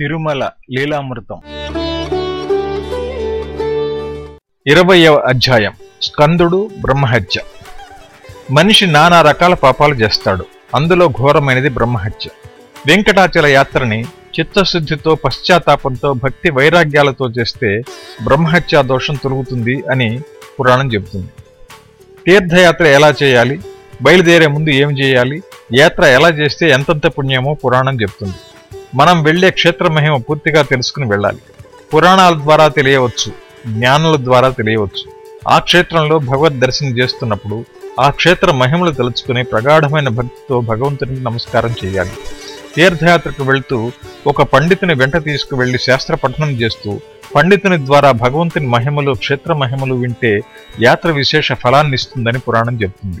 తిరుమల లీలామృతం. ఇరవయవ అధ్యాయం. స్కందుడు బ్రహ్మహత్య. మనిషి నానా రకాల పాపాలు చేస్తాడు. అందులో ఘోరమైనది బ్రహ్మహత్య. వెంకటాచల యాత్రని చిత్తశుద్ధితో పశ్చాత్తాపంతో భక్తి వైరాగ్యాలతో చేస్తే బ్రహ్మహత్యా దోషం తొలుగుతుంది అని పురాణం చెబుతుంది. తీర్థయాత్ర ఎలా చేయాలి? బయలుదేరే ముందు ఏం చేయాలి? యాత్ర ఎలా చేస్తే ఎంతంత పుణ్యమో పురాణం చెప్తుంది మనం వెళ్ళే క్షేత్ర మహిమ పూర్తిగా తెలుసుకుని వెళ్ళాలి. పురాణాల ద్వారా తెలియవచ్చు జ్ఞానుల ద్వారా తెలియవచ్చు. ఆ క్షేత్రంలో భగవద్ దర్శనం చేస్తున్నప్పుడు ఆ క్షేత్ర మహిమలు తలుచుకుని ప్రగాఢమైన భక్తితో భగవంతునికి నమస్కారం చేయాలి. తీర్థయాత్రకు వెళ్తూ ఒక పండితుని వెంట తీసుకువెళ్ళి శాస్త్ర పఠనం చేస్తూ పండితుని ద్వారా భగవంతుని మహిమలు క్షేత్ర మహిమలు వింటే యాత్ర విశేష ఫలాన్ని ఇస్తుందని పురాణం చెబుతుంది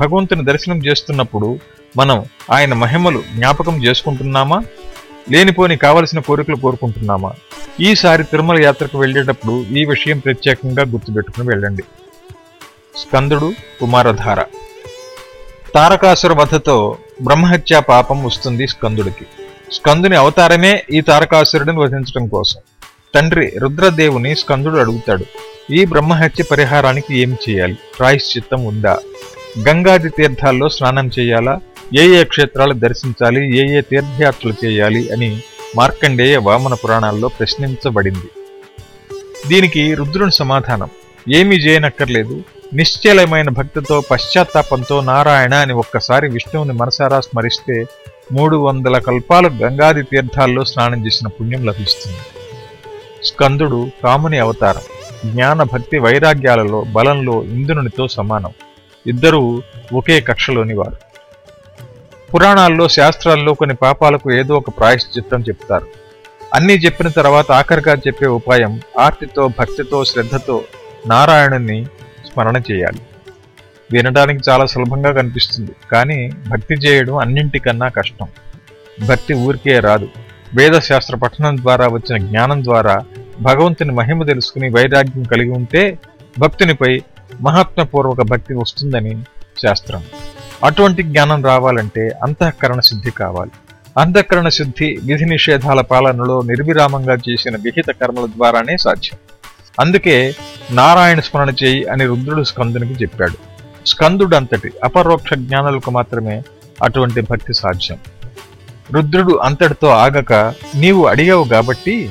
భగవంతుని దర్శనం చేస్తున్నప్పుడు మనం ఆయన మహిమలు జ్ఞాపకం చేసుకుంటున్నామా? లేనిపోని కావలసిన కోరికలు కోరుకుంటున్నామా? ఈసారి తిరుమల యాత్రకు వెళ్ళేటప్పుడు ఈ విషయం ప్రత్యేకంగా గుర్తుపెట్టుకుని వెళ్ళండి. స్కందుడు కుమారధార. తారకాసుర వధతో బ్రహ్మహత్యా పాపం వస్తుంది స్కందుడికి. స్కందుని అవతారమే ఈ తారకాసురుడిని వధించడం కోసం. తండ్రి రుద్రదేవుని స్కందుడు అడుగుతాడు ఈ బ్రహ్మహత్య పరిహారానికి ఏమి చేయాలి? ప్రాయశ్చిత్తం ఉందా? గంగాది తీర్థాల్లో స్నానం చేయాలా? ఏ ఏ క్షేత్రాలు దర్శించాలి ఏ ఏ తీర్థయాత్రలు చేయాలి అని మార్కండేయ వామన పురాణాల్లో ప్రశ్నించబడింది. దీనికి రుద్రుని సమాధానం ఏమీ చేయనక్కర్లేదు నిశ్చలమైన భక్తితో పశ్చాత్తాపంతో నారాయణ అని ఒక్కసారి విష్ణువుని మనసారా స్మరిస్తే మూడు వందల కల్పాలు గంగాది తీర్థాల్లో స్నానం చేసిన పుణ్యం లభిస్తుంది. స్కందుడు కాముని అవతారం జ్ఞాన భక్తి వైరాగ్యాలలో బలంలో ఇంద్రునితో సమానం. ఇద్దరూ ఒకే కక్షలోని వారు. పురాణాల్లో శాస్త్రాల్లో కొన్ని పాపాలకు ఏదో ఒక ప్రాయశ్చిత్తం చెప్తారు. అన్నీ చెప్పిన తర్వాత ఆఖరిగా చెప్పే ఉపాయం ఆర్తితో భక్తితో శ్రద్ధతో నారాయణుని స్మరణ చేయాలి. వినడానికి చాలా సులభంగా కనిపిస్తుంది కానీ భక్తి చేయడం అన్నింటికన్నా కష్టం. భక్తి ఊరికే రాదు. వేదశాస్త్ర పఠనం ద్వారా వచ్చిన జ్ఞానం ద్వారా భగవంతుని మహిమ తెలుసుకుని వైరాగ్యం కలిగి ఉంటే భక్తునిపై మహాత్మపూర్వక భక్తి వస్తుందని శాస్త్రం. అటువంటి జ్ఞానం రావాలంటే అంతఃకరణ శుద్ధి కావాలి. అంతఃకరణ శుద్ధి విధి నిషేధాల పాలనలో నిర్విరామంగా చేసిన విహిత కర్మల ద్వారానే సాధ్యం. అందుకే నారాయణ స్మరణ చేయి అని రుద్రుడు స్కందునికి చెప్పాడు. స్కందుడు అంతటి అపరోక్ష జ్ఞానులకు మాత్రమే అటువంటి భక్తి సాధ్యం. రుద్రుడు అంతటితో ఆగక నీవు అడిగావు కాబట్టి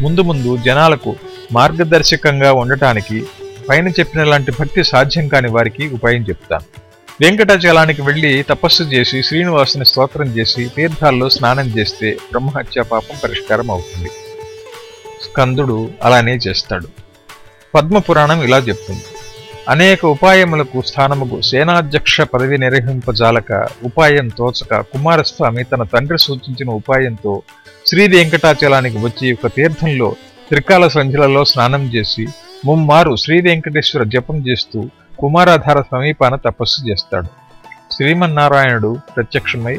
ముందు ముందు జనాలకు మార్గదర్శకంగా ఉండటానికి పైన చెప్పిన లాంటి భక్తి సాధ్యం కాని వారికి ఉపాయం చెప్తాను. వెంకటాచలానికి వెళ్ళి తపస్సు చేసి శ్రీనివాసుని స్తోత్రం చేసి తీర్థాల్లో స్నానం చేస్తే బ్రహ్మహత్యా పాపం పరిష్కారం అవుతుంది. స్కందుడు అలానే చేస్తాడు. పద్మపురాణం ఇలా చెప్తుంది. అనేక ఉపాయములకు స్థానముకు సేనాధ్యక్ష పదవి నిర్వహింపజాలక ఉపాయం తోచక కుమారస్వామి తన తండ్రి సూచించిన ఉపాయంతో శ్రీ వెంకటాచలానికి వచ్చి ఒక తీర్థంలో త్రికాల సంధ్యలలో స్నానం చేసి ముమ్మారు శ్రీ వెంకటేశ్వర జపం చేస్తూ కుమారాధార సమీపాన తపస్సు చేస్తాడు. శ్రీమన్నారాయణుడు ప్రత్యక్షమై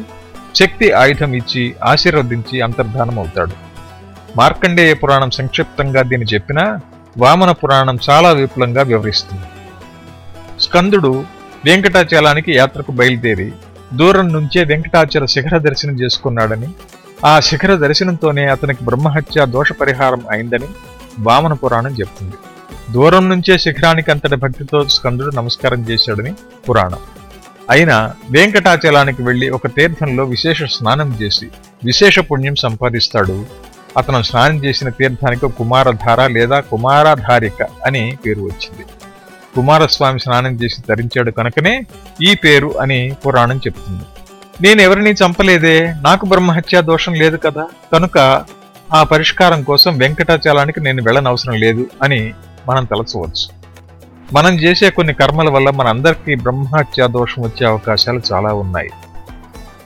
శక్తి ఆయుధం ఇచ్చి ఆశీర్వదించి అంతర్ధానం అవుతాడు మార్కండేయ పురాణం సంక్షిప్తంగా దీన్ని చెప్పినా వామన పురాణం చాలా విపులంగా వివరిస్తుంది. స్కందుడు వెంకటాచలానికి యాత్రకు బయలుదేరి దూరం నుంచే వెంకటాచల శిఖర దర్శనం చేసుకున్నాడని ఆ శిఖర దర్శనంతోనే అతనికి బ్రహ్మహత్య దోష పరిహారం అయిందని వామన పురాణం చెప్తుంది. దూరం నుంచే శిఖరానికి అంతటి భక్తితో స్కందుడు నమస్కారం చేశాడని పురాణం. అయినా వెంకటాచలానికి వెళ్ళి ఒక తీర్థంలో విశేష స్నానం చేసి విశేష పుణ్యం సంపాదిస్తాడు. అతను స్నానం చేసిన తీర్థానికి కుమారధార లేదా కుమారధారిక అని పేరు వచ్చింది. కుమారస్వామి స్నానం చేసి ధరించాడు కనుకనే ఈ పేరు అని పురాణం చెప్తుంది. నేను ఎవరిని చంపలేదే? నాకు బ్రహ్మహత్యా దోషం లేదు కదా? కనుక ఆ పరిష్కారం కోసం వెంకటాచలానికి నేను వెళ్ళనవసరం లేదు అని మనం తలచవచ్చు మనం చేసే కొన్ని కర్మల వల్ల మనందరికీ బ్రహ్మహత్యా దోషం వచ్చే అవకాశాలు చాలా ఉన్నాయి.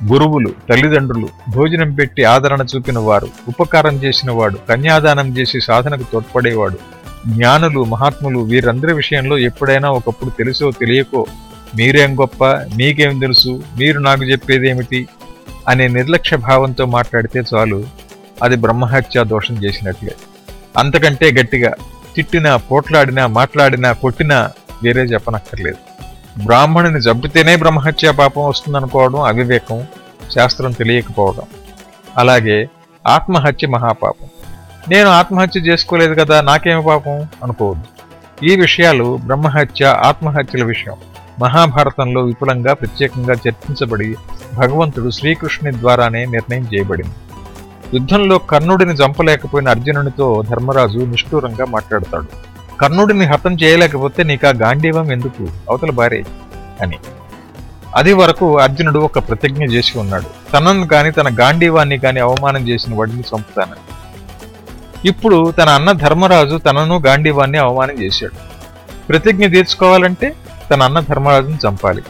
గురువులు తల్లిదండ్రులు భోజనం పెట్టి ఆదరణ చూపిన వారు ఉపకారం చేసిన వాడు కన్యాదానం చేసి సాధనకు తోడ్పడేవాడు జ్ఞానులు మహాత్ములు వీరందరి విషయంలో ఎప్పుడైనా ఒకప్పుడు తెలుసో తెలియకో మీరేం గొప్ప మీకేం తెలుసు మీరు నాకు చెప్పేదేమిటి అనే నిర్లక్ష్య భావంతో మాట్లాడితే చాలు అది బ్రహ్మహత్యా దోషం చేసినట్లే. అంతకంటే గట్టిగా తిట్టినా పోట్లాడినా మాట్లాడినా కొట్టినా వేరే చెప్పనక్కర్లేదు. బ్రాహ్మణుని జబ్బితేనే బ్రహ్మహత్యా పాపం వస్తుందనుకోవడం అవివేకం శాస్త్రం తెలియకపోవడం. అలాగే ఆత్మహత్య మహాపాపం. నేను ఆత్మహత్య చేసుకోలేదు కదా నాకేమి పాపం? అనుకోవద్దు. ఈ విషయాలు బ్రహ్మహత్య ఆత్మహత్యల విషయం. మహాభారతంలో విపులంగా ప్రత్యేకంగా చర్చించబడి భగవంతుడు శ్రీకృష్ణుని ద్వారానే నిర్ణయం చేయబడింది. యుద్ధంలో కర్ణుడిని చంపలేకపోయిన అర్జునునితో ధర్మరాజు నిష్ఠూరంగా మాట్లాడతాడు. కర్ణుడిని హతం చేయలేకపోతే నీకా గాంధీవం ఎందుకు? అవతల భారే అని. అది వరకు అర్జునుడు ఒక ప్రతిజ్ఞ చేసి ఉన్నాడు. తనను కాని తన గాంధీవాన్ని కాని అవమానం చేసిన వాడిని చంపుతానని ఇప్పుడు తన అన్న ధర్మరాజు తనను గాంధీవాన్ని అవమానం చేశాడు. ప్రతిజ్ఞ తీర్చుకోవాలంటే తన అన్న ధర్మరాజును చంపాలి.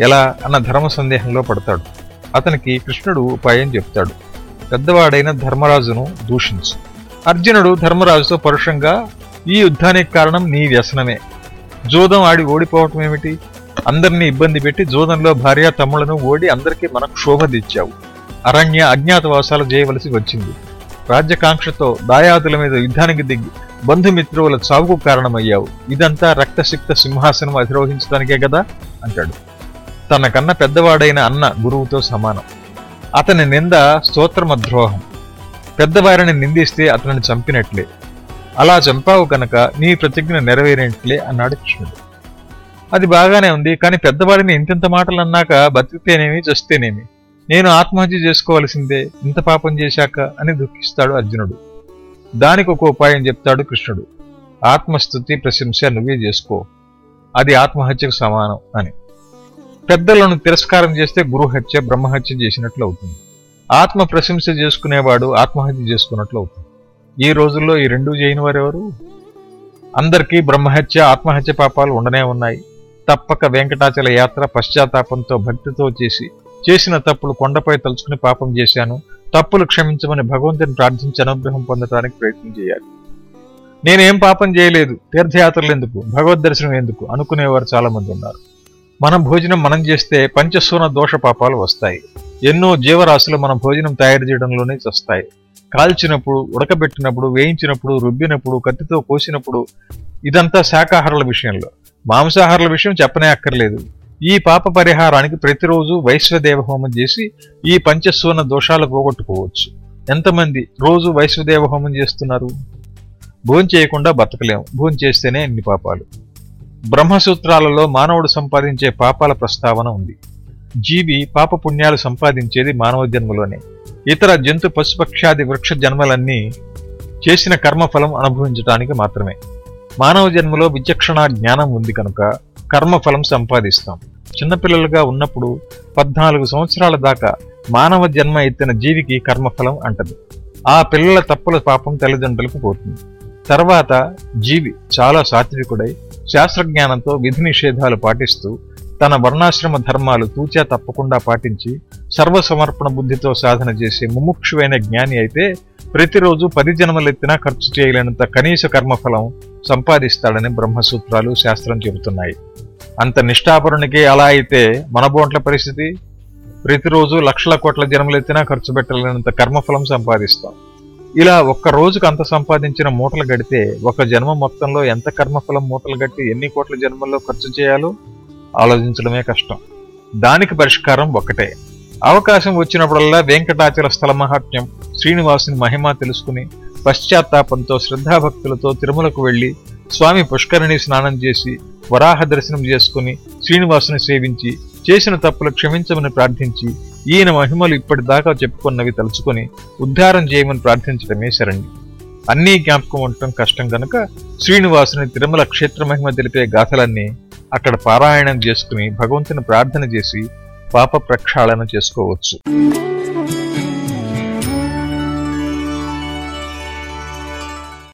ఎలా? అన్న ధర్మ సందేహంలో పడతాడు. అతనికి కృష్ణుడు ఉపాయం చెప్తాడు. పెద్దవాడైన ధర్మరాజును దూషించు. అర్జునుడు ధర్మరాజుతో పరుషంగా ఈ యుద్ధానికి కారణం నీ వ్యసనమే. జూదం ఆడి ఓడిపోవటం ఏమిటి? అందరినీ ఇబ్బంది పెట్టి జూదంలో భార్య తమ్ముళ్ళను ఓడి అందరికీ మనకు శోభ తెచ్చావు అరణ్య అజ్ఞాతవాసాలు చేయవలసి వచ్చింది. రాజ్యకాంక్షతో దాయాదుల మీద యుద్ధానికి దిగి బంధుమిత్రువుల చావుకు కారణమయ్యావు. ఇదంతా రక్తసిక్త సింహాసనం అధిరోహించడానికే కదా అంటాడు. తనకన్న పెద్దవాడైన అన్న గురువుతో సమానం. అతని నింద స్తోత్రమద్రోహం. పెద్దవారిని నిందిస్తే అతనిని చంపినట్లే. అలా చంపావు కనుక నీ ప్రతిజ్ఞ నెరవేరినట్లే అన్నాడు కృష్ణుడు. అది బాగానే ఉంది కానీ పెద్దవాడిని ఇంతింత మాటలు అన్నాక బతికితేనేమి చస్తేనేమి? నేను ఆత్మహత్య చేసుకోవలసిందే ఇంత పాపం చేశాక అని దుఃఖిస్తాడు అర్జునుడు. దానికి ఒక ఉపాయం చెప్తాడు కృష్ణుడు. ఆత్మస్థుతి ప్రశంస నువ్వే చేసుకో. అది ఆత్మహత్యకు సమానం అని. పెద్దలను తిరస్కారం చేస్తే గురుహత్య బ్రహ్మహత్య చేసినట్లు అవుతుంది. ఆత్మ ప్రశంస చేసుకునేవాడు ఆత్మహత్య చేసుకున్నట్లు అవుతుంది. ఈ రోజుల్లో ఈ రెండు చేయని వారెవరు? అందరికీ బ్రహ్మహత్య ఆత్మహత్య పాపాలు ఉండనే ఉన్నాయి. తప్పక వెంకటాచల యాత్ర పశ్చాత్తాపంతో భక్తితో చేసి చేసిన తప్పులు కొండపై తలుచుకుని పాపం చేశాను. తప్పులు క్షమించమని భగవంతుని ప్రార్థించి అనుగ్రహం పొందడానికి ప్రయత్నం చేయాలి. నేనేం పాపం చేయలేదు. తీర్థయాత్రలు ఎందుకు? భగవద్ దర్శనం ఎందుకు? అనుకునేవారు చాలా మంది ఉన్నారు. మన భోజనం మనం చేస్తే పంచసూన దోష పాపాలు వస్తాయి. ఎన్నో జీవరాశులు మన భోజనం తయారు చేయడంలోనే చస్తాయి కాల్చినప్పుడు ఉడకబెట్టినప్పుడు వేయించినప్పుడు రుబ్బినప్పుడు కత్తితో కోసినప్పుడు ఇదంతా శాకాహారుల విషయంలో. మాంసాహారుల విషయం చెప్పనే అక్కర్లేదు. ఈ పాప పరిహారానికి ప్రతిరోజు వైశ్వదేవ హోమం చేసి ఈ పంచసూన దోషాలు పోగొట్టుకోవచ్చు. ఎంతమంది రోజు వైశ్వదేవ హోమం చేస్తున్నారు? భోజనం చేయకుండా బతకలేము భోజనం చేస్తేనే ఎన్ని పాపాలు. బ్రహ్మసూత్రాలలో మానవుడు సంపాదించే పాపాల ప్రస్తావన ఉంది. జీవి పాప పుణ్యాలు సంపాదించేది మానవ జన్మలోనే ఇతర జంతు పశుపక్షాది వృక్ష జన్మలన్నీ చేసిన కర్మఫలం అనుభవించటానికి మాత్రమే. మానవ జన్మలో విచక్షణ జ్ఞానం ఉంది కనుక కర్మఫలం సంపాదిస్తాం. చిన్నపిల్లలుగా ఉన్నప్పుడు పద్నాలుగు సంవత్సరాల దాకా మానవ జన్మ ఎత్తిన జీవికి కర్మఫలం అంటది. ఆ పిల్లల తప్పుల పాపం తల్లిదండ్రులకు పోతుంది. తర్వాత జీవి చాలా సాత్వికుడై శాస్త్రజ్ఞానంతో విధి నిషేధాలు పాటిస్తూ తన వర్ణాశ్రమ ధర్మాలు తూచా తప్పకుండా పాటించి సర్వసమర్పణ బుద్ధితో సాధన చేసే ముముక్షువైన జ్ఞాని అయితే ప్రతిరోజు పది జన్మలెత్తినా ఖర్చు చేయలేనంత కనీస కర్మఫలం సంపాదిస్తాడని బ్రహ్మసూత్రాలు శాస్త్రం చెబుతున్నాయి. అంత నిష్ఠాపరునికి అలా అయితే మన బోంట్ల పరిస్థితి? ప్రతిరోజు లక్షల కోట్ల జన్మలెత్తినా ఖర్చు పెట్టలేనంత కర్మఫలం సంపాదిస్తాం. ఇలా ఒక్క రోజుకు అంత సంపాదించిన మూటలు గడితే ఒక జన్మ మొత్తంలో ఎంత కర్మఫలం మూటలు గట్టి ఎన్ని కోట్ల జన్మల్లో ఖర్చు చేయాలో ఆలోచించడమే కష్టం. దానికి పరిష్కారం ఒక్కటే. అవకాశం వచ్చినప్పుడల్లా వెంకటాచల స్థల మహాత్మ్యం శ్రీనివాసుని మహిమ తెలుసుకుని పశ్చాత్తాపంతో శ్రద్ధాభక్తులతో తిరుమలకు వెళ్ళి స్వామి పుష్కరిణి స్నానం చేసి వరాహ దర్శనం చేసుకుని శ్రీనివాసుని సేవించి చేసిన తప్పులు క్షమించమని ప్రార్థించి ఈయన మహిమలు ఇప్పటిదాకా చెప్పుకున్నవి తలుచుకొని ఉద్ధారం చేయమని ప్రార్థించడమే శరణి అన్నీ జ్ఞాపకం ఉండటం కష్టం గనుక శ్రీనివాసుని తిరుమల క్షేత్ర మహిమ తెలిపే గాథలన్నీ అక్కడ పారాయణం చేసుకుని భగవంతుని ప్రార్థన చేసి పాప ప్రక్షాళన చేసుకోవచ్చు.